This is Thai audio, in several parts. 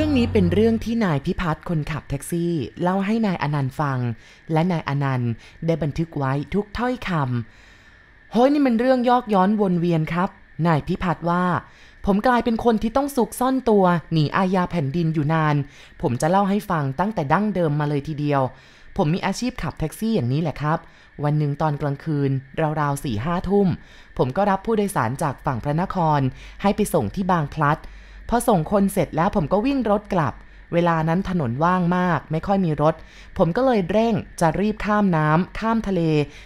รื่องนี้เป็นเรื่องที่นายพิพัฒน์คนขับแท็กซี่ เล่าให้นายอนันต์ฟัง และนายอนันต์ได้บันทึกไว้ทุกถ้อยคำเฮ้ยนี่มันเรื่องยอกย้อนวนเวียนครับ นายพิพัฒน์ว่า ผมกลายเป็นคนที่ต้องสุกซ่อนตัว หนีอาญาแผ่นดินอยู่นาน ผมจะเล่าให้ฟังตั้งแต่ดั้งเดิมมาเลยทีเดียว ผมมีอาชีพขับแท็กซี่อย่างนี้แหละครับ วันหนึ่งตอนกลางคืน ราวๆสี่ห้าทุ่ม ผมก็รับผู้โดยสารจากฝั่งพระนคร ให้ไปส่งที่บางพลัด พอส่งคนเสร็จแล้วผมก็วิ่งรถกลับ เวลานั้นถนนว่างมาก ไม่ค่อยมีรถ ผมก็เลยเร่งจะรีบข้ามน้ำข้ามทะเล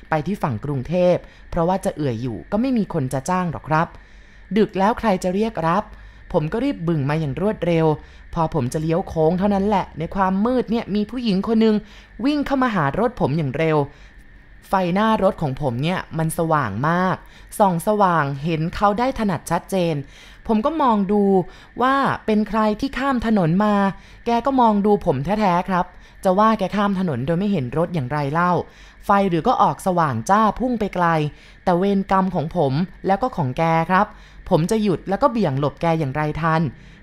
ไปที่ฝั่งกรุงเทพ เพราะว่าจะเอื่อยอยู่ก็ไม่มีคนจะจ้างหรอกครับ ดึกแล้วใครจะเรียกรับ ผมก็รีบบึ่งมาอย่างรวดเร็ว พอผมจะเลี้ยวโค้งเท่านั้นแหละ ในความมืดเนี่ยมีผู้หญิงคนหนึ่งวิ่งเข้ามาหารถผมอย่างเร็วไฟหน้ารถของผมเนี่ยมันสว่างมาก ส่องสว่างเห็นเขาได้ถนัดชัดเจน ผมก็มองดูว่าเป็นใครที่ข้ามถนนมา แกก็มองดูผมแท้ๆครับ จะว่าแกข้ามถนนโดยไม่เห็นรถอย่างไรเล่า ไฟหรือก็ออกสว่างจ้าพุ่งไปไกล แต่เวรกรรมของผมแล้วก็ของแกครับ ผมจะหยุดแล้วก็เบี่ยงหลบแกอย่างไรทัน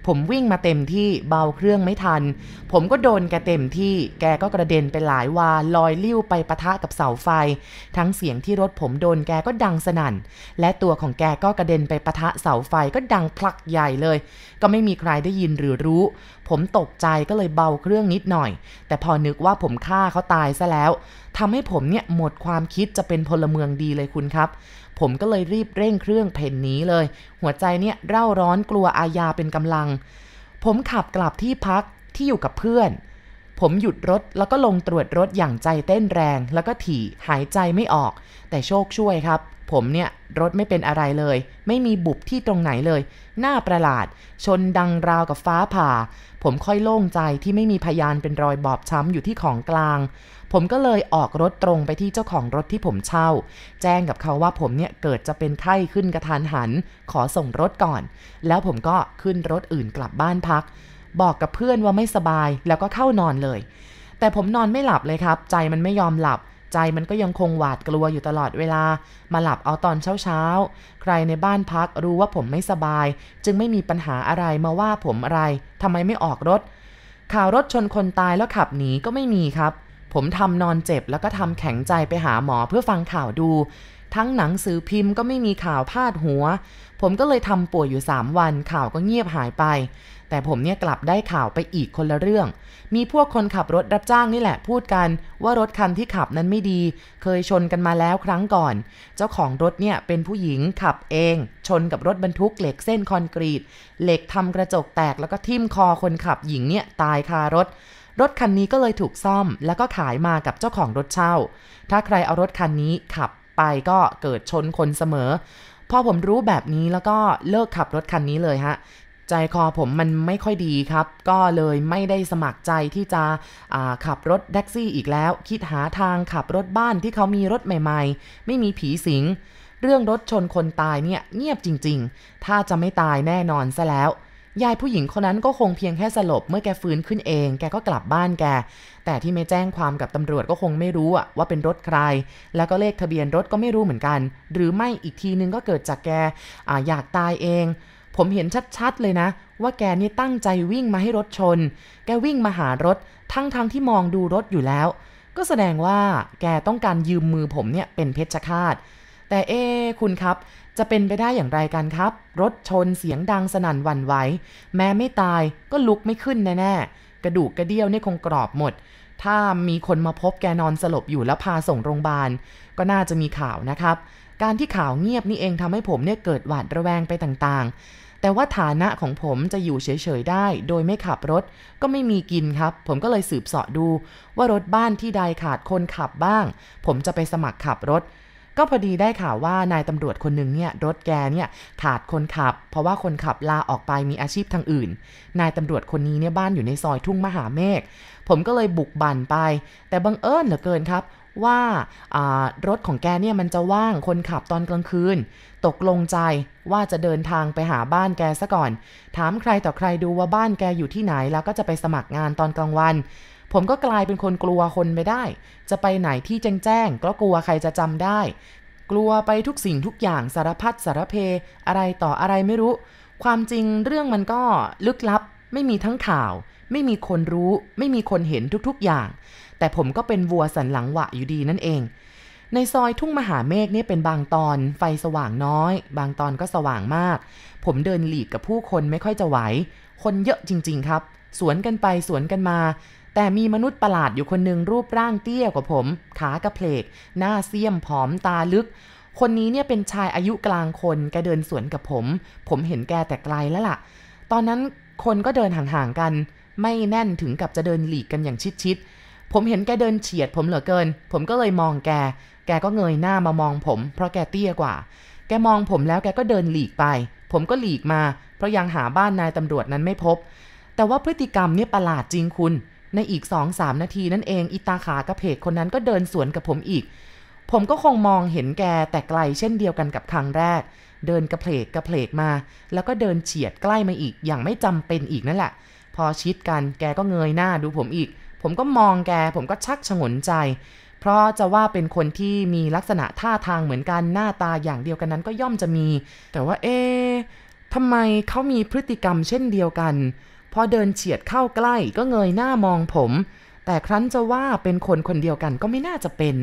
ผมวิ่งมาเต็มที่เบาเครื่องไม่ทัน ผมก็โดนแกเต็มที่ แกก็กระเด็นไปหลายวาลอยลิ้วไปปะทะกับเสาไฟ ทั้งเสียงที่รถผมโดนแกก็ดังสนั่น และตัวของแกก็กระเด็นไปปะทะเสาไฟก็ดังพลักใหญ่เลย ก็ไม่มีใครได้ยินหรือรู้ ผมตกใจก็เลยเบาเครื่องนิดหน่อย แต่พอนึกว่าผมฆ่าเขาตายซะแล้วทำให้ผมเนี่ยหมดความคิดจะเป็นพลเมืองดีเลยคุณครับ ผมก็เลยรีบเร่งเครื่องเพ่นหนีเลย หัวใจเนี่ยเร่าร้อนกลัวอาญาเป็นกำลัง ผมขับกลับที่พักที่อยู่กับเพื่อน ผมหยุดรถแล้วก็ลงตรวจรถอย่างใจเต้นแรง แล้วก็ถี่หายใจไม่ออก แต่โชคช่วยครับ ผมเนี่ยรถไม่เป็นอะไรเลย ไม่มีบุบที่ตรงไหนเลย หน้าประหลาด ชนดังราวกับฟ้าผ่า ผมค่อยโล่งใจที่ไม่มีพยานเป็นรอยบอบช้ำอยู่ที่ของกลาง ผมก็เลยออกรถตรงไปที่เจ้าของรถที่ผมเช่า แจ้งกับเขาว่าผมเนี่ยเกิดจะเป็นไข้ขึ้นกระทานหัน ขอส่งรถก่อน แล้วผมก็ขึ้นรถอื่นกลับบ้านพัก บอกกับเพื่อนว่าไม่สบายแล้วก็เข้านอนเลย แต่ผมนอนไม่หลับเลยครับ ใจมันไม่ยอมหลับ ใจมันก็ยังคงหวาดกลัวอยู่ตลอดเวลา มาหลับเอาตอนเช้าๆ ใครในบ้านพักรู้ว่าผมไม่สบาย จึงไม่มีปัญหาอะไรมาว่าผมอะไรทำไมไม่ออกรถ ข่าวรถชนคนตายแล้วขับหนีก็ไม่มีครับ ผมทำนอนเจ็บแล้วก็ทำแข็งใจไปหาหมอเพื่อฟังข่าวดู ทั้งหนังสือพิมพ์ก็ไม่มีข่าวพาดหัว ผมก็เลยทำป่วยอยู่ 3 วันข่าวก็เงียบหายไป แต่ผมเนี่ยกลับได้ข่าวไปอีกคนละเรื่อง มีพวกคนขับรถรับจ้างนี่แหละพูดกันว่ารถคันที่ขับนั้นไม่ดี เคยชนกันมาแล้วครั้งก่อน เจ้าของรถเนี่ยเป็นผู้หญิงขับเอง ชนกับรถบรรทุกเหล็กเส้นคอนกรีต เหล็กทำกระจกแตกแล้วก็ทิ่มคอคนขับหญิงเนี่ยตายคารถรถคันนี้ก็เลยถูกซ่อมแล้วก็ขายมากับเจ้าของรถเช่า ถ้าใครเอารถคันนี้ขับ ไปก็เกิดชนคนเสมอ พอผมรู้แบบนี้แล้วก็เลิกขับรถคันนี้เลยฮะ ใจคอผมมันไม่ค่อยดีครับ ก็เลยไม่ได้สมัครใจที่จะขับรถแท็กซี่อีกแล้ว คิดหาทางขับรถบ้านที่เขามีรถใหม่ ๆ ไม่มีผีสิง เรื่องรถชนคนตายเนี่ยเงียบจริง ๆ ถ้าจะไม่ตายแน่นอนซะแล้ว ยายผู้หญิงคนนั้นก็คงเพียงแค่สลบเมื่อแกฟื้นขึ้นเอง แกก็กลับบ้านแก แต่ที่ไม่แจ้งความกับตำรวจก็คงไม่รู้ว่าเป็นรถใคร แล้วก็เลขทะเบียนรถก็ไม่รู้เหมือนกัน หรือไม่อีกทีนึงก็เกิดจากแกออยากตายเอง ผมเห็นชัดๆเลยนะ ว่าแกนี่ตั้งใจวิ่งมาให้รถชน แกวิ่งมาหารถ ทั้งๆทที่มองดูรถอยู่แล้ว ก็แสดงว่าแกต้องการยืมมือผมเนี่ยเป็นเพชฌฆาตแต่เอ๊คุณครับ จะเป็นไปได้อย่างไรกันครับ รถชนเสียงดังสนั่นหวั่นไหว แม้ไม่ตายก็ลุกไม่ขึ้นแน่ๆ กระดูกกระเดี่ยวเนี่ยคงกรอบหมด ถ้ามีคนมาพบแกนอนสลบอยู่แล้วพาส่งโรงพยาบาล ก็น่าจะมีข่าวนะครับ การที่ข่าวเงียบนี่เองทำให้ผมเนี่ยเกิดหวาดระแวงไปต่างๆ แต่ว่าฐานะของผมจะอยู่เฉยๆได้ โดยไม่ขับรถ ก็ไม่มีกินครับ ผมก็เลยสืบเสาะดู ว่ารถบ้านที่ใดขาดคนขับบ้าง ผมจะไปสมัครขับรถ ก็พอดีได้ข่าวว่านายตำรวจคนหนึ่งเนี่ยรถแกเนี่ยขาดคนขับ เพราะว่าคนขับลาออกไปมีอาชีพทางอื่น นายตำรวจคนนี้เนี่ยบ้านอยู่ในซอยทุ่งมหาเมฆผมก็เลยบุกบั่นไป แต่บังเอิญเหลือเกินครับว่ารถของแกเนี่ยมันจะว่างคนขับตอนกลางคืน ตกลงใจว่าจะเดินทางไปหาบ้านแกซะก่อน ถามใครต่อใครดูว่าบ้านแกอยู่ที่ไหนแล้วก็จะไปสมัครงานตอนกลางวัน ผมก็กลายเป็นคนกลัวคนไปได้ จะไปไหนที่แจ้งแจ้งก็กลัวใครจะจำได้ กลัวไปทุกสิ่งทุกอย่างสารพัดสารเพ อะไรต่ออะไรไม่รู้ ความจริงเรื่องมันก็ลึกลับ ไม่มีทั้งข่าว ไม่มีคนรู้ ไม่มีคนเห็นทุกๆอย่าง แต่ผมก็เป็นวัวสันหลังหวะอยู่ดีนั่นเองในซอยทุ่งมหาเมฆนี่เป็นบางตอน ไฟสว่างน้อย บางตอนก็สว่างมาก ผมเดินหลีกกับผู้คนไม่ค่อยจะไหว คนเยอะจริง ๆ ครับ สวนกันไปสวนกันมา แต่มีมนุษย์ประหลาดอยู่คนหนึ่งรูปร่างเตี้ยกว่าผม ขากระเพลก หน้าเสี้ยมผอมตาลึก คนนี้เนี่ยเป็นชายอายุกลางคนแกเดินสวนกับผม ผมเห็นแกแต่ไกลแล้วล่ะ ตอนนั้นคนก็เดินห่างๆกัน ไม่แน่นถึงกับจะเดินหลีกกันอย่างชิดๆผมเห็นแกเดินเฉียดผมเหลือเกิน ผมก็เลยมองแก แกก็เงยหน้ามามองผม เพราะแกเตี้ยกว่า แกมองผมแล้วแกก็เดินหลีกไป ผมก็หลีกมา เพราะยังหาบ้านนายตำรวจนั้นไม่พบ แต่ว่าพฤติกรรมเนี่ยประหลาดจริงคุณ ในอีก2องสามนาทีนั่นเองอิตาขากระเพกคนนั้นก็เดินสวนกับผมอีก ผมก็คงมองเห็นแกแต่ไกลเช่นเดียวกันกับครั้งแรก เดินกระเพกกระเพกมา แล้วก็เดินเฉียดใกล้มาอีกอย่างไม่จำเป็นอีกนั่นแหละ พอชิดกันแกก็เงยหน้าดูผมอีก ผมก็มองแกผมก็ชักฉงนใจ เพราะจะว่าเป็นคนที่มีลักษณะท่าทางเหมือนกันหน้าตาอย่างเดียวกันนั้นก็ย่อมจะมี แต่ว่าเอ๊ะทำไมเขามีพฤติกรรมเช่นเดียวกัน พอเดินเฉียดเข้าใกล้ก็เงยหน้ามองผม แต่ครั้นจะว่าเป็นคนคนเดียวกันก็ไม่น่าจะเป็น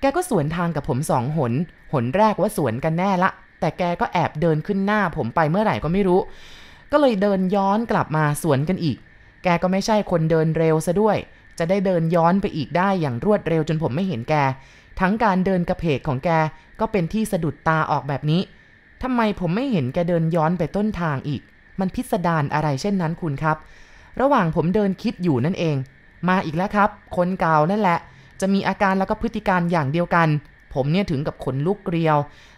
แกก็สวนทางกับผมสองหน หนแรกว่าสวนกันแน่ละ แต่แกก็แอบเดินขึ้นหน้าผมไปเมื่อไหร่ก็ไม่รู้ ก็เลยเดินย้อนกลับมาสวนกันอีก แกก็ไม่ใช่คนเดินเร็วซะด้วย จะได้เดินย้อนไปอีกได้อย่างรวดเร็วจนผมไม่เห็นแก ทั้งการเดินกระเพกของแกก็เป็นที่สะดุดตาออกแบบนี้ทำไมผมไม่เห็นแกเดินย้อนไปต้นทางอีก มันพิสดารอะไรเช่นนั้นคุณครับ ระหว่างผมเดินคิดอยู่นั่นเอง มาอีกแล้วครับ คนเก่านั่นแหละ จะมีอาการแล้วก็พฤติการอย่างเดียวกัน ผมเนี่ยถึงกับขนลุกเกลียว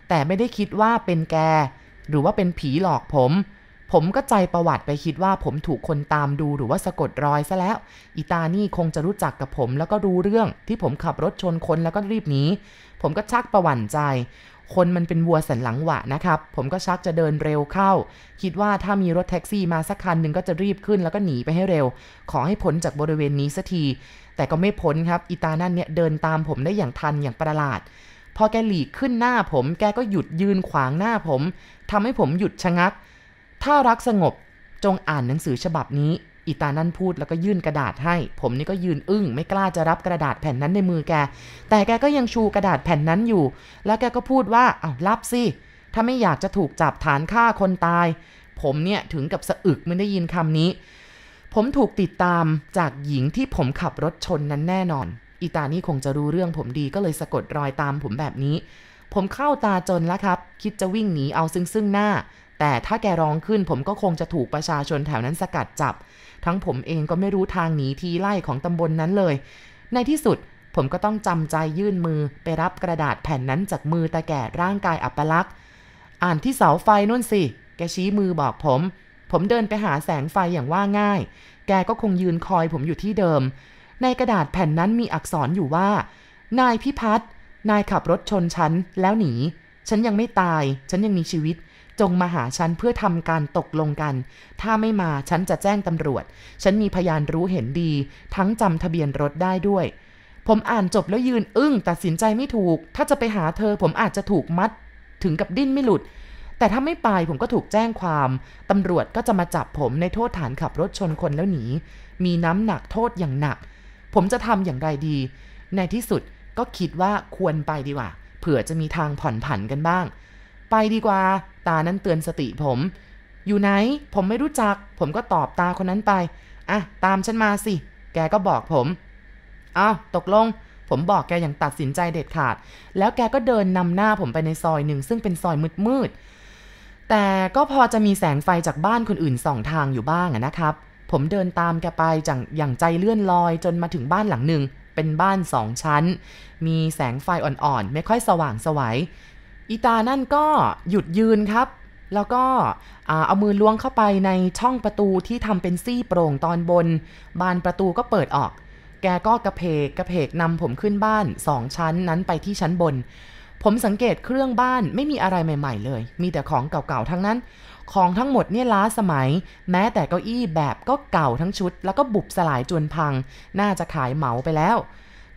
แต่ไม่ได้คิดว่าเป็นแก หรือว่าเป็นผีหลอกผม ผมก็ใจประวัติไปคิดว่าผมถูกคนตามดูหรือว่าสะกดรอยซะแล้ว อีตานี่คงจะรู้จักกับผมแล้วก็รู้เรื่องที่ผมขับรถชนคนแล้วก็รีบหนี ผมก็ชักประหวั่นใจ คนมันเป็นวัวสันหลังหวะนะครับ ผมก็ชักจะเดินเร็วเข้า คิดว่าถ้ามีรถแท็กซี่มาสักคันหนึ่งก็จะรีบขึ้นแล้วก็หนีไปให้เร็ว ขอให้พ้นจากบริเวณนี้สักที แต่ก็ไม่พ้นครับ อีตานั่นเนี่ยเดินตามผมได้อย่างทันอย่างประหลาดพอแกหลีกขึ้นหน้าผม แกก็หยุดยืนขวางหน้าผมทำให้ผมหยุดชะงัก ถ้ารักสงบจงอ่านหนังสือฉบับนี้ อีตานั่นพูดแล้วก็ยื่นกระดาษให้ ผมนี่ก็ยืนอึ้งไม่กล้าจะรับกระดาษแผ่นนั้นในมือแก แต่แกก็ยังชูกระดาษแผ่นนั้นอยู่ แล้วแกก็พูดว่าเอารับสิ ถ้าไม่อยากจะถูกจับฐานฆ่าคนตาย ผมเนี่ยถึงกับสะอึกไม่ได้ยินคำนี้ ผมถูกติดตามจากหญิงที่ผมขับรถชนนั้นแน่นอน อีตานี่คงจะรู้เรื่องผมดีก็เลยสะกดรอยตามผมแบบนี้ ผมเข้าตาจนแล้วครับ คิดจะวิ่งหนีเอาซึ่งซึ่งหน้า แต่ถ้าแกร้องขึ้นผมก็คงจะถูกประชาชนแถวนั้นสกัดจับ ทั้งผมเองก็ไม่รู้ทางหนีทีไล่ของตำบลนนั้นเลย ในที่สุดผมก็ต้องจำใจยื่นมือไปรับกระดาษแผ่นนั้นจากมือตาแก่ร่างกายอัปลักษณ์ อ่านที่เสาไฟนู่นสิ แกชี้มือบอกผม ผมเดินไปหาแสงไฟอย่างว่าง่าย แกก็คงยืนคอยผมอยู่ที่เดิม ในกระดาษแผ่นนั้นมีอักษรอยู่ว่า นายพิพัฒน์นายขับรถชนฉันแล้วหนี ฉันยังไม่ตาย ฉันยังมีชีวิต จงมาหาฉันเพื่อทำการตกลงกัน ถ้าไม่มาฉันจะแจ้งตำรวจ ฉันมีพยานรู้เห็นดี ทั้งจำทะเบียนรถได้ด้วย ผมอ่านจบแล้วยืนอึ้งตัดสินใจไม่ถูก ถ้าจะไปหาเธอผมอาจจะถูกมัด ถึงกับดิ้นไม่หลุด แต่ถ้าไม่ไปผมก็ถูกแจ้งความตำรวจก็จะมาจับผมในโทษฐานขับรถชนคนแล้วหนี มีน้ำหนักโทษอย่างหนัก ผมจะทำอย่างไรดี ในที่สุดก็คิดว่าควรไปดีกว่า เผื่อจะมีทางผ่อนผันกันบ้าง ไปดีกว่า ตานั้นเตือนสติผม อยู่ไหน ผมไม่รู้จัก ผมก็ตอบตาคนนั้นไป อะ ตามฉันมาสิ แกก็บอกผม อ้าว ตกลง ผมบอกแกอย่างตัดสินใจเด็ดขาด แล้วแกก็เดินนำหน้าผมไปในซอยหนึ่งซึ่งเป็นซอยมืดๆ แต่ก็พอจะมีแสงไฟจากบ้านคนอื่นส่องทางอยู่บ้างนะครับ ผมเดินตามแกไปจังอย่างใจเลื่อนลอยจนมาถึงบ้านหลังหนึ่งเป็นบ้านสองชั้น มีแสงไฟอ่อนๆ ไม่ค่อยสว่างสวัย อีตานั่นก็หยุดยืนครับ แล้วก็เอามือล้วงเข้าไปในช่องประตูที่ทำเป็นซี่โปร่งตอนบน บานประตูก็เปิดออก แกก็กระเพกกระเพกนำผมขึ้นบ้านสองชั้นนั้นไปที่ชั้นบน ผมสังเกตเครื่องบ้านไม่มีอะไรใหม่ ๆ เลย มีแต่ของเก่าๆทั้งนั้น ของทั้งหมดเนี่ยล้าสมัย แม้แต่เก้าอี้แบบก็เก่าทั้งชุด แล้วก็บุบสลายจวนพัง น่าจะขายเหมาไปแล้ว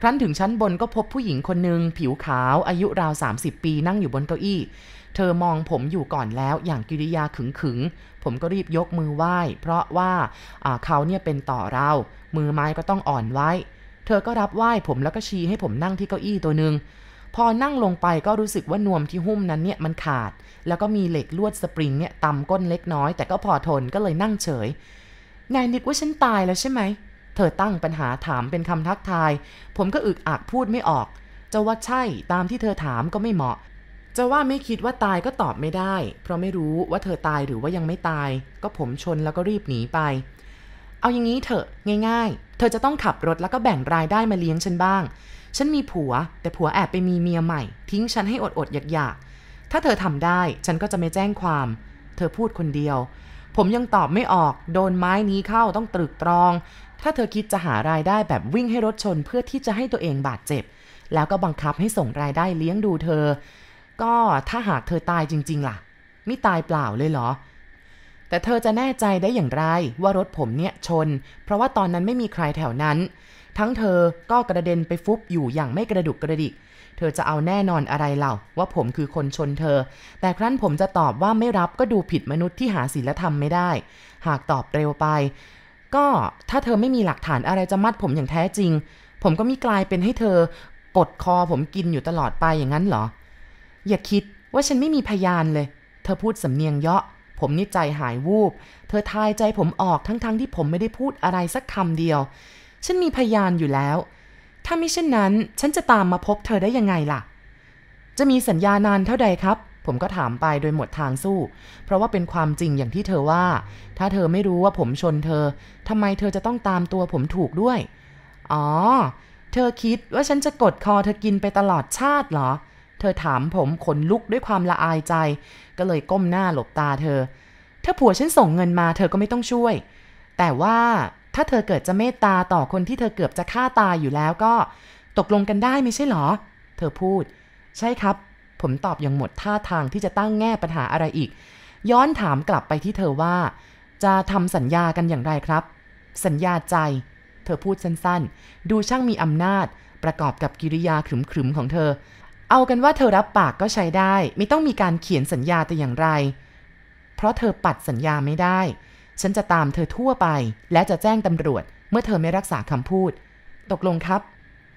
ครั้นถึงชั้นบนก็พบผู้หญิงคนหนึ่งผิวขาวอายุราว 30 ปีนั่งอยู่บนเก้าอี้ เธอมองผมอยู่ก่อนแล้วอย่างกิริยาขึงขึงๆผมก็รีบยกมือไหว้ เพราะว่าเขาเนี่ยเป็นต่อเรา มือไม้ก็ต้องอ่อนไว้ เธอก็รับไหว้ผมแล้วก็ชี้ให้ผมนั่งที่เก้าอี้ตัวหนึ่งพอนั่งลงไปก็รู้สึกว่านวมที่หุ้มนั้นเนี่ยมันขาด แล้วก็มีเหล็กลวดสปริงเนี่ยตำก้นเล็กน้อย แต่ก็พอทนก็เลยนั่งเฉยนายนึกว่าฉันตายแล้วใช่ไหม เธอตั้งปัญหาถามเป็นคำทักทาย ผมก็อึกอักพูดไม่ออก จะว่าใช่ตามที่เธอถามก็ไม่เหมาะ จะว่าไม่คิดว่าตายก็ตอบไม่ได้ เพราะไม่รู้ว่าเธอตายหรือว่ายังไม่ตาย ก็ผมชนแล้วก็รีบหนีไป เอาอย่างนี้เถอะง่าย ๆ เธอจะต้องขับรถแล้วก็แบ่งรายได้มาเลี้ยงฉันบ้าง ฉันมีผัว แต่ผัวแอบไปมีเมียใหม่ ทิ้งฉันให้อดออยากๆถ้าเธอทำได้ฉันก็จะไม่แจ้งความ เธอพูดคนเดียว ผมยังตอบไม่ออก โดนไม้นี้เข้าต้องตรึกตรอง ถ้าเธอคิดจะหารายได้แบบวิ่งให้รถชนเพื่อที่จะให้ตัวเองบาดเจ็บ แล้วก็บังคับให้ส่งรายได้เลี้ยงดูเธอ ก็ถ้าหากเธอตายจริง ๆ ล่ะ ไม่ตายเปล่าเลยเหรอ แต่เธอจะแน่ใจได้อย่างไรว่ารถผมเนี่ยชน เพราะว่าตอนนั้นไม่มีใครแถวนั้น ทั้งเธอก็กระเด็นไปฟุบอยู่อย่างไม่กระดุกกระดิก ธอจะเอาแน่นอนอะไรเล่าว่าผมคือคนชนเธอ แต่ครั้นผมจะตอบว่าไม่รับก็ดูผิดมนุษย์ที่หาศีลธรรมไม่ได้ หากตอบเร็วไป ก็ถ้าเธอไม่มีหลักฐานอะไรจะมัดผมอย่างแท้จริง ผมก็มีกลายเป็นให้เธอกดคอผมกินอยู่ตลอดไปอย่างนั้นเหรอ อย่าคิดว่าฉันไม่มีพยานเลย เธอพูดสำเนียงเยาะ ผมนี่ใจหายวูบ เธอทายใจผมออกทั้งๆทที่ผมไม่ได้พูดอะไรสักคำเดียว ฉันมีพยานอยู่แล้ว ถ้าไม่เช่นนั้น ฉันจะตามมาพบเธอได้ยังไงล่ะ จะมีสัญญานานเท่าใดครับ ผมก็ถามไปโดยหมดทางสู้ เพราะว่าเป็นความจริงอย่างที่เธอว่า ถ้าเธอไม่รู้ว่าผมชนเธอทำไมเธอจะต้องตามตัวผมถูกด้วย อ๋อ เธอคิดว่าฉันจะกดคอเธอกินไปตลอดชาติเหรอ เธอถามผมขนลุกด้วยความละอายใจ ก็เลยก้มหน้าหลบตาเธอ ถ้าผัวฉันส่งเงินมาเธอก็ไม่ต้องช่วย แต่ว่า ถ้าเธอเกิดจะเมตตาต่อคนที่เธอเกือบจะฆ่าตายอยู่แล้วก็ ตกลงกันได้ไม่ใช่หรอ เธอพูด ใช่ครับ ผมตอบอย่างหมดท่าทางที่จะตั้งแง่ปัญหาอะไรอีก ย้อนถามกลับไปที่เธอว่า จะทำสัญญากันอย่างไรครับ สัญญาใจ เธอพูดสั้นๆ ดูช่างมีอำนาจ ประกอบกับกิริยาขรึมๆของเธอ เอากันว่าเธอรับปากก็ใช้ได้ ไม่ต้องมีการเขียนสัญญาแต่อย่างไร เพราะเธอปัดสัญญาไม่ได้ ฉันจะตามเธอทั่วไป และจะแจ้งตำรวจ เมื่อเธอไม่รักษาคำพูด ตกลงครับ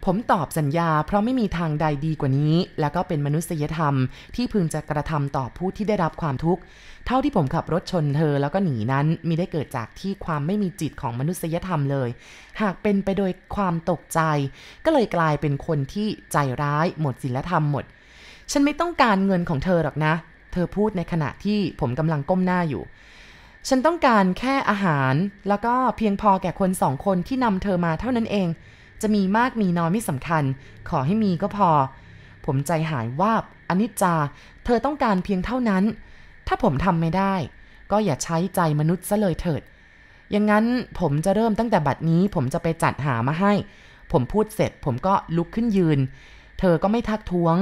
ผมตอบสัญญา เพราะไม่มีทางใดดีกว่านี้ แล้วก็เป็นมนุษยธรรม ที่พึงจะกระทำต่อผู้ที่ได้รับความทุกข์ เท่าที่ผมขับรถชนเธอแล้วก็หนีนั้นมีได้เกิดจากที่ความไม่มีจิตของมนุษยธรรมเลย หากเป็นไปโดยความตกใจ ก็เลยกลายเป็นคนที่ใจร้ายหมดศีลธรรมหมด ฉันไม่ต้องการเงินของเธอหรอกนะ เธอพูดในขณะที่ผมกำลังก้มหน้าอยู่ ฉันต้องการแค่อาหาร แล้วก็เพียงพอแก่คนสองคนที่นำเธอมาเท่านั้นเอง จะมีมากมีน้อยไม่สำคัญ ขอให้มีก็พอ ผมใจหายวาบอนิจจา เธอต้องการเพียงเท่านั้น ถ้าผมทำไม่ได้ ก็อย่าใช้ใจมนุษย์ซะเลยเถิด อย่างนั้นผมจะเริ่มตั้งแต่บัดนี้ ผมจะไปจัดหามาให้ ผมพูดเสร็จ ผมก็ลุกขึ้นยืน เธอก็ไม่ทักท้วง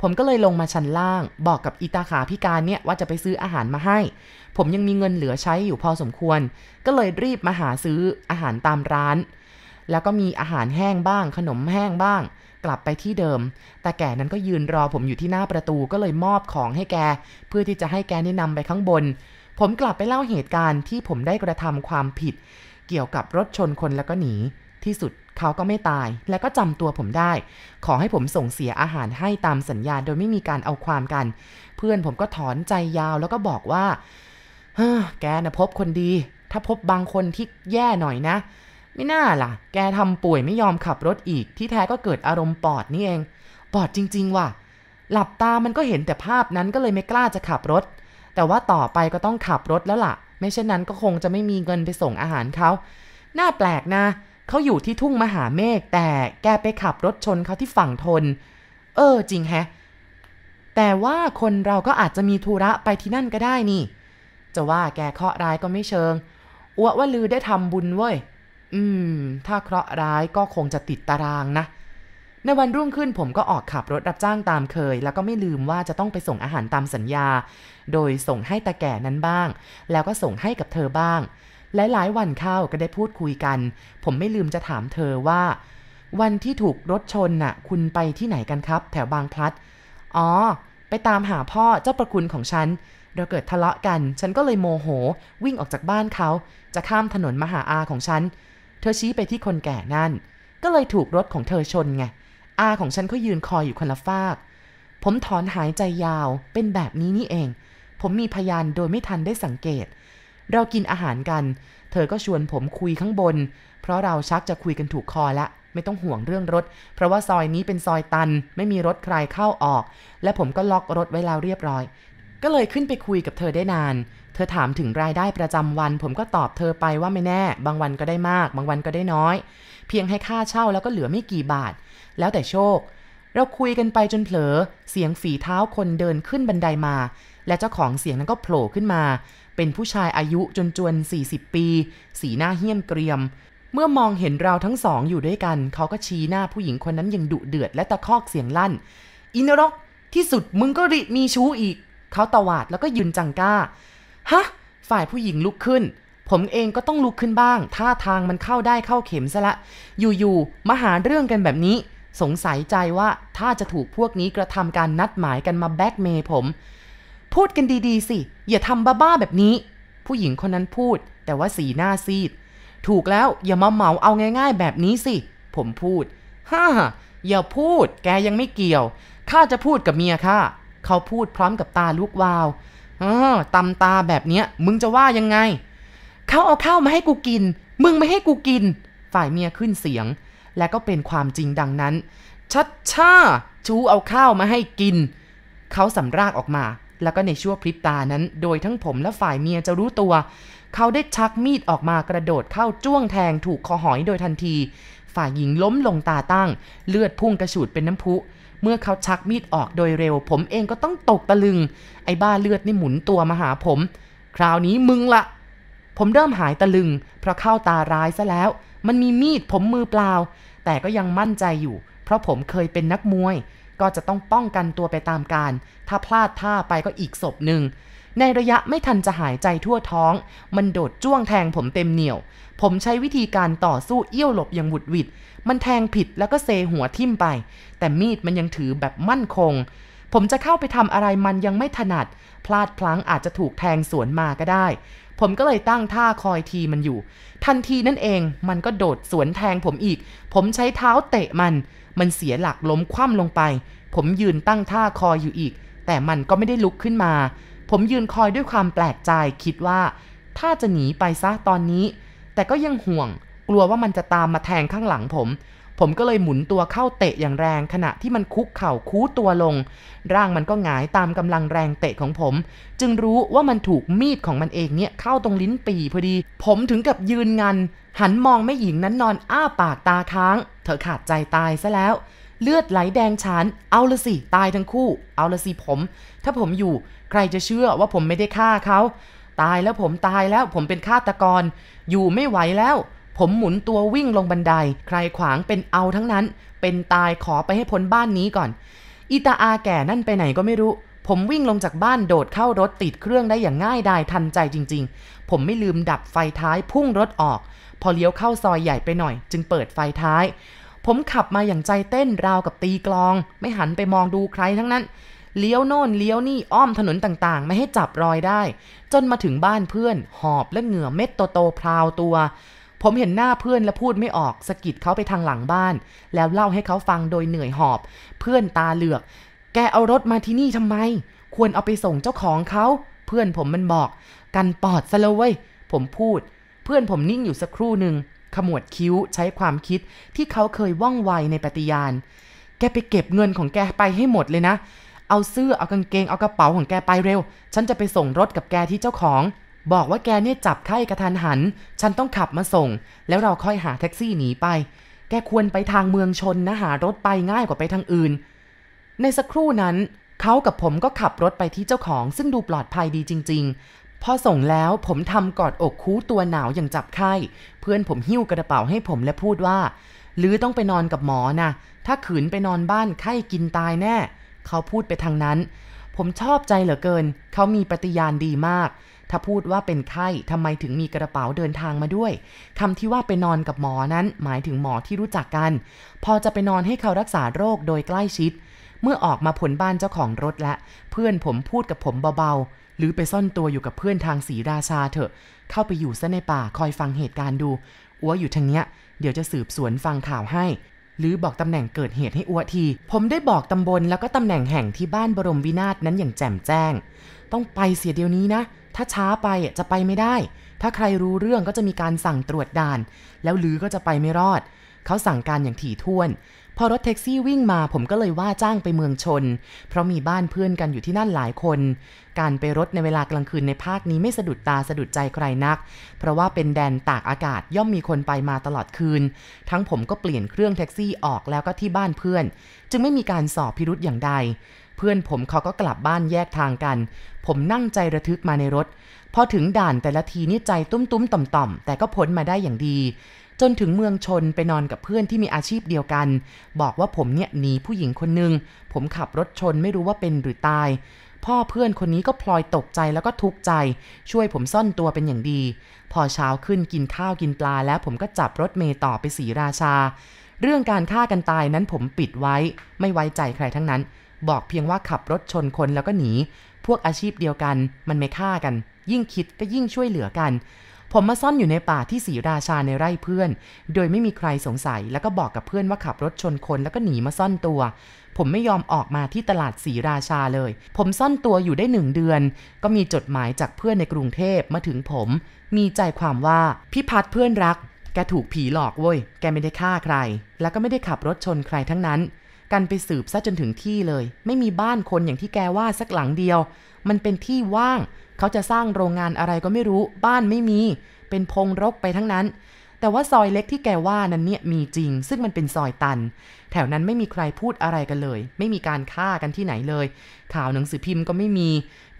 ผมก็เลยลงมาชั้นล่าง บอกกับอีตาขาพิการเนี่ยว่าจะไปซื้ออาหารมาให้ ผมยังมีเงินเหลือใช้อยู่พอสมควร ก็เลยรีบมาหาซื้ออาหารตามร้าน แล้วก็มีอาหารแห้งบ้าง ขนมแห้งบ้าง กลับไปที่เดิม แต่แกนั้นก็ยืนรอผมอยู่ที่หน้าประตูก็เลยมอบของให้แก เพื่อที่จะให้แกแนะนำไปข้างบน ผมกลับไปเล่าเหตุการณ์ที่ผมได้กระทำความผิด เกี่ยวกับรถชนคนแล้วก็หนี ที่สุดเขาก็ไม่ตาย และก็จำตัวผมได้ ขอให้ผมส่งเสียอาหารให้ตามสัญญาโดยไม่มีการเอาความกัน เพื่อนผมก็ถอนใจยาวแล้วก็บอกว่าเฮ้อแกนะพบคนดี ถ้าพบบางคนที่แย่หน่อยนะ ไม่น่าล่ะ แกทำป่วยไม่ยอมขับรถอีก ที่แท้ก็เกิดอารมณ์ปอดนี่เอง ปอดจริง ๆ ว่ะ หลับตามันก็เห็นแต่ภาพนั้นก็เลยไม่กล้าจะขับรถ แต่ว่าต่อไปก็ต้องขับรถแล้วล่ะ ไม่เช่นนั้นก็คงจะไม่มีเงินไปส่งอาหารเขา น่าแปลกนะเขาอยู่ที่ทุ่งมหาเมฆแต่แกไปขับรถชนเขาที่ฝั่งทน เออจริงแฮะ แต่ว่าคนเราก็อาจจะมีธุระไปที่นั่นก็ได้นี่ จะว่าแกเคราะห์ร้ายก็ไม่เชิงอ้วว่าลือได้ทำบุญเว้ย อืม ถ้าเคราะห์ร้ายก็คงจะติดตารางนะ ในวันรุ่งขึ้นผมก็ออกขับรถรับจ้างตามเคย แล้วก็ไม่ลืมว่าจะต้องไปส่งอาหารตามสัญญา โดยส่งให้ตาแก่นั้นบ้าง แล้วก็ส่งให้กับเธอบ้าง หลายวันเข้าก็ได้พูดคุยกัน ผมไม่ลืมจะถามเธอว่า วันที่ถูกรถชนน่ะ คุณไปที่ไหนกันครับ แถวบางพลัด อ๋อไปไปตามหาพ่อเจ้าประคุณของฉัน เราเกิดทะเลาะกัน ฉันก็เลยโมโห วิ่งออกจากบ้านเขา จะข้ามถนนมาหาอาของฉัน เธอชี้ไปที่คนแก่นั่น ก็เลยถูกรถของเธอชนไง อาของฉันก็ยืนคอยอยู่คนละฟาก ผมถอนหายใจยาว เป็นแบบนี้นี่เอง ผมมีพยานโดยไม่ทันได้สังเกต เรากินอาหารกัน เธอก็ชวนผมคุยข้างบน เพราะเราชักจะคุยกันถูกคอละไม่ต้องห่วงเรื่องรถ เพราะว่าซอยนี้เป็นซอยตัน ไม่มีรถใครเข้าออก และผมก็ล็อกรถไว้แล้วเรียบร้อย ก็เลยขึ้นไปคุยกับเธอได้นาน เธอถามถึงรายได้ประจำวัน ผมก็ตอบเธอไปว่าไม่แน่ บางวันก็ได้มาก บางวันก็ได้น้อย เพียงให้ค่าเช่าแล้วก็เหลือไม่กี่บาท แล้วแต่โชค เราคุยกันไปจนเผลอ เสียงฝีเท้าคนเดินขึ้นบันไดมา และเจ้าของเสียงนั้นก็โผล่ขึ้นมา เป็นผู้ชายอายุจนจวน 40 ปี สีหน้าเหี้ยมเกรียม เมื่อมองเห็นเราทั้งสองอยู่ด้วยกัน เขาก็ชี้หน้าผู้หญิงคนนั้นยังดุเดือดและตะคอกเสียงลั่น อินรกที่สุดมึงก็ริมีชู้อีก เขาตวาดแล้วก็ยืนจังก้า ฮะ ฝ่ายผู้หญิงลุกขึ้น ผมเองก็ต้องลุกขึ้นบ้าง ท่าทางมันเข้าได้เข้าเข็มซะละ อยู่ๆ มาหาเรื่องกันแบบนี้ สงสัยใจว่าถ้าจะถูกพวกนี้กระทำการนัดหมายกันมาแบ็กเมย์ผม พูดกันดีๆ สิ อย่าทำบ้าๆแบบนี้ ผู้หญิงคนนั้นพูด แต่ว่าสีหน้าซีด ถูกแล้วอย่ามาเหมาเอาง่าย ๆ แบบนี้สิ ผมพูด ฮ่า อย่าพูด แกยังไม่เกี่ยว ข้าจะพูดกับเมียข้าเขาพูดพร้อมกับตาลูกวาวเออตำตาแบบเนี้ย มึงจะว่ายังไง เขาเอาข้าวมาให้กูกิน มึงไม่ให้กูกิน ฝ่ายเมียขึ้นเสียง และก็เป็นความจริงดังนั้น ชัดช่าชูเอาข้าวมาให้กิน เขาสำรากออกมา แล้วก็ในชั่วพริบตานั้น โดยทั้งผมและฝ่ายเมียจะรู้ตัว เขาได้ชักมีดออกมากระโดดเข้าจ้วงแทงถูกคอหอยโดยทันที ฝ่ายหญิงล้มลงตาตั้ง เลือดพุ่งกระฉูดเป็นน้ำพุ เมื่อเขาชักมีดออกโดยเร็ว ผมเองก็ต้องตกตะลึง ไอ้บ้าเลือดนี่หมุนตัวมาหาผม คราวนี้มึงละ ผมเริ่มหายตะลึง เพราะเข้าตาร้ายซะแล้ว มันมีมีดผมมือเปล่า แต่ก็ยังมั่นใจอยู่ เพราะผมเคยเป็นนักมวย ก็จะต้องป้องกันตัวไปตามการ ถ้าพลาดท่าไปก็อีกศพหนึ่ง ในระยะไม่ทันจะหายใจทั่วท้อง มันโดดจ้วงแทงผมเต็มเหนียว ผมใช้วิธีการต่อสู้เอี้ยวหลบอย่างหวุดหวิด มันแทงผิดแล้วก็เซหัวทิ่มไป แต่มีดมันยังถือแบบมั่นคง ผมจะเข้าไปทำอะไรมันยังไม่ถนัด พลาดพลั้งอาจจะถูกแทงสวนมาก็ได้ ผมก็เลยตั้งท่าคอยทีมันอยู่ ทันทีนั่นเองมันก็โดดสวนแทงผมอีก ผมใช้เท้าเตะมัน มันเสียหลักล้มคว่ำลงไป ผมยืนตั้งท่าคอยอยู่อีก แต่มันก็ไม่ได้ลุกขึ้นมา ผมยืนคอยด้วยความแปลกใจคิดว่า ถ้าจะหนีไปซะตอนนี้ แต่ก็ยังห่วง กลัวว่ามันจะตามมาแทงข้างหลังผม ผมก็เลยหมุนตัวเข้าเตะอย่างแรง ขณะที่มันคุกเข่าคู้ตัวลง ร่างมันก็หงายตามกำลังแรงเตะของผม จึงรู้ว่ามันถูกมีดของมันเองเนี่ยเข้าตรงลิ้นปีพอดี ผมถึงกับยืนงัน หันมองแม่หญิงนั้นนอนอ้าปากตาค้าง เธอขาดใจตายซะแล้ว เลือดไหลแดงฉาน เอาละสิตายทั้งคู่ เอาละสิผม ถ้าผมอยู่ ใครจะเชื่อว่าผมไม่ได้ฆ่าเขาตายแล้วผมตายแล้วผมเป็นฆาตกร อยู่ไม่ไหวแล้ว ผมหมุนตัววิ่งลงบันได ใครขวางเป็นเอาทั้งนั้น เป็นตายขอไปให้พ้นบ้านนี้ก่อนอีตาอาแก่นั่นไปไหนก็ไม่รู้ ผมวิ่งลงจากบ้านโดดเข้ารถติดเครื่องได้อย่างง่ายดายทันใจจริง ๆ ผมไม่ลืมดับไฟท้ายพุ่งรถออก พอเลี้ยวเข้าซอยใหญ่ไปหน่อย จึงเปิดไฟท้าย ผมขับมาอย่างใจเต้นราวกับตีกลอง ไม่หันไปมองดูใครทั้งนั้นเลี้ยวโน่นเลี้ยวนี่อ้อมถนนต่างๆ ไม่ให้จับรอยได้ จนมาถึงบ้านเพื่อน หอบและเหงื่อเม็ดโตๆพราวตัว ผมเห็นหน้าเพื่อนและพูดไม่ออกสะกิดเขาไปทางหลังบ้าน แล้วเล่าให้เขาฟังโดยเหนื่อยหอบ เพื่อนตาเหลือก แกเอารถมาที่นี่ทำไม ควรเอาไปส่งเจ้าของเขาเพื่อนผมมันบอก กันปอดซะแล้วเว้ยผมพูด เพื่อนผมนิ่งอยู่สักครู่หนึ่งขมวดคิ้วใช้ความคิดที่เขาเคยว่องไวในปฏิญาณ แกไปเก็บเงินของแกไปให้หมดเลยนะ เอาเสื้อเอากางเกงเอากระเป๋าของแกไปเร็ว ฉันจะไปส่งรถกับแกที่เจ้าของ บอกว่าแกเนี่ยจับไข้กระทันหัน ฉันต้องขับมาส่ง แล้วเราค่อยหาแท็กซี่หนีไป แกควรไปทางเมืองชนนะหารถไปง่ายกว่าไปทางอื่น ในสักครู่นั้นเขากับผมก็ขับรถไปที่เจ้าของ ซึ่งดูปลอดภัยดีจริง ๆ พอส่งแล้วผมทำกอดอกคูตัวหนาวอย่างจับไข้ เพื่อนผมหิ้วกระเป๋าให้ผมและพูดว่าหรือต้องไปนอนกับหมอนะ ถ้าขืนไปนอนบ้านไข้กินตายแน่ เขาพูดไปทางนั้น ผมชอบใจเหลือเกิน เขามีปฏิญาณดีมาก ถ้าพูดว่าเป็นไข้ทำไมถึงมีกระเป๋าเดินทางมาด้วยคำที่ว่าไปนอนกับหมอนั้น หมายถึงหมอที่รู้จักกัน พอจะไปนอนให้เขารักษาโรคโดยใกล้ชิด เมื่อออกมาผลบ้านเจ้าของรถและ เพื่อนผมพูดกับผมเบาๆ หรือไปซ่อนตัวอยู่กับเพื่อนทางสีราชาเถอะ เข้าไปอยู่ซะในป่าคอยฟังเหตุการณ์ดูอัวอยู่ทางเนี้ย เดี๋ยวจะสืบสวนฟังข่าวให้ หรือบอกตำแหน่งเกิดเหตุให้อัวที ผมได้บอกตำบลแล้วก็ตำแหน่งแห่งที่บ้านบรมวินาศนั้นอย่างแจ่มแจ้ง ต้องไปเสียเดี๋ยวนี้นะ ถ้าช้าไปจะไปไม่ได้ ถ้าใครรู้เรื่องก็จะมีการสั่งตรวจด่าน แล้วลือก็จะไปไม่รอด เขาสั่งการอย่างถี่ถ้วน พอรถแท็กซี่วิ่งมาผมก็เลยว่าจ้างไปเมืองชน เพราะมีบ้านเพื่อนกันอยู่ที่นั่นหลายคน การไปรถในเวลากลางคืนในภาคนี้ไม่สะดุดตาสะดุดใจใครนัก เพราะว่าเป็นแดนตากอากาศย่อมมีคนไปมาตลอดคืน ทั้งผมก็เปลี่ยนเครื่องแท็กซี่ออกแล้วก็ที่บ้านเพื่อน จึงไม่มีการสอบพิรุษอย่างใด เพื่อนผมเขาก็กลับบ้านแยกทางกัน ผมนั่งใจระทึกมาในรถ พอถึงด่านแต่ละทีนี่ใจตุ้มตุ้มต่อมต่อมแต่ก็พ้นมาได้อย่างดี จนถึงเมืองชนไปนอนกับเพื่อนที่มีอาชีพเดียวกัน บอกว่าผมเนี่ยหนีผู้หญิงคนหนึ่งผมขับรถชนไม่รู้ว่าเป็นหรือตาย พ่อเพื่อนคนนี้ก็พลอยตกใจแล้วก็ทุกข์ใจ ช่วยผมซ่อนตัวเป็นอย่างดี พอเช้าขึ้นกินข้าวกินปลาแล้วผมก็จับรถเมย์ต่อไปสีราชา เรื่องการฆ่ากันตายนั้นผมปิดไว้ ไม่ไว้ใจใครทั้งนั้น บอกเพียงว่าขับรถชนคนแล้วก็หนี พวกอาชีพเดียวกันมันไม่ฆ่ากัน ยิ่งคิดก็ยิ่งช่วยเหลือกัน ผมมาซ่อนอยู่ในป่าที่ศรีราชาในไร่เพื่อน โดยไม่มีใครสงสัยแล้วก็บอกกับเพื่อนว่าขับรถชนคนแล้วก็หนีมาซ่อนตัว ผมไม่ยอมออกมาที่ตลาดศรีราชาเลย ผมซ่อนตัวอยู่ได้หนึ่งเดือน ก็มีจดหมายจากเพื่อนในกรุงเทพมาถึงผม มีใจความว่าพี่พัดเพื่อนรัก แกถูกผีหลอกเว้ย แกไม่ได้ฆ่าใคร แล้วก็ไม่ได้ขับรถชนใครทั้งนั้น กันไปสืบซะจนถึงที่เลย ไม่มีบ้านคนอย่างที่แกว่าสักหลังเดียว มันเป็นที่ว่าง เขาจะสร้างโรงงานอะไรก็ไม่รู้ บ้านไม่มี เป็นพงรกไปทั้งนั้น แต่ว่าซอยเล็กที่แกว่านั้นเนี่ยมีจริง ซึ่งมันเป็นซอยตัน แถวนั้นไม่มีใครพูดอะไรกันเลย ไม่มีการฆ่ากันที่ไหนเลย ข่าวหนังสือพิมพ์ก็ไม่มี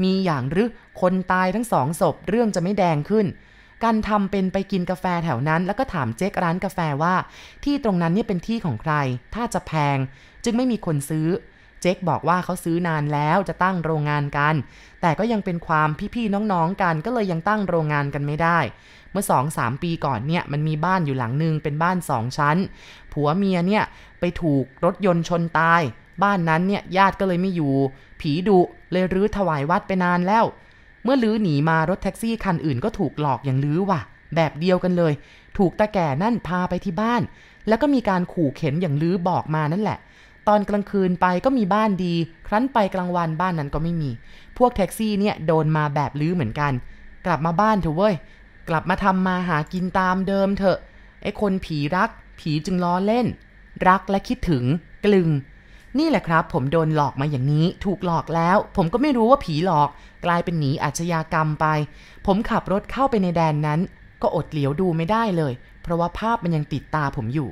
มีอย่างหรือคนตายทั้งสองศพเรื่องจะไม่แดงขึ้นการทำเป็นไปกินกาแฟแถวนั้น แล้วก็ถามเจ๊กร้านกาแฟว่า ที่ตรงนั้นเนี่ยเป็นที่ของใคร ถ้าจะแพง จึงไม่มีคนซื้อ เจ๊กบอกว่าเขาซื้อนานแล้วจะตั้งโรงงานกัน แต่ก็ยังเป็นความพี่ๆน้องๆกันก็เลยยังตั้งโรงงานกันไม่ได้ เมื่อสองสามปีก่อนเนี่ยมันมีบ้านอยู่หลังหนึ่งเป็นบ้านสองชั้น ผัวเมียเนี่ยไปถูกรถยนต์ชนตาย บ้านนั้นเนี่ยญาติก็เลยไม่อยู่ ผีดุเลยรื้อถวายวัดไปนานแล้ว เมื่อลื้อหนีมารถแท็กซี่คันอื่นก็ถูกหลอกอย่างลื้อว่ะแบบเดียวกันเลย ถูกตาแก่นั่นพาไปที่บ้าน แล้วก็มีการขู่เข็นอย่างลื้อบอกมานั่นแหละ ตอนกลางคืนไปก็มีบ้านดี ครั้นไปกลางวันบ้านนั้นก็ไม่มี พวกแท็กซี่เนี่ยโดนมาแบบลื้อเหมือนกัน กลับมาบ้านเถอะเว้ย กลับมาทำมาหากินตามเดิมเถอะ ไอ้คนผีรัก ผีจึงล้อเล่น รักและคิดถึง กลึง นี่แหละครับ ผมโดนหลอกมาอย่างนี้ ถูกหลอกแล้ว ผมก็ไม่รู้ว่าผีหลอก กลายเป็นหนีอาชญากรรมไป ผมขับรถเข้าไปในแดนนั้น ก็อดเหลียวดูไม่ได้เลย เพราะว่าภาพมันยังติดตาผมอยู่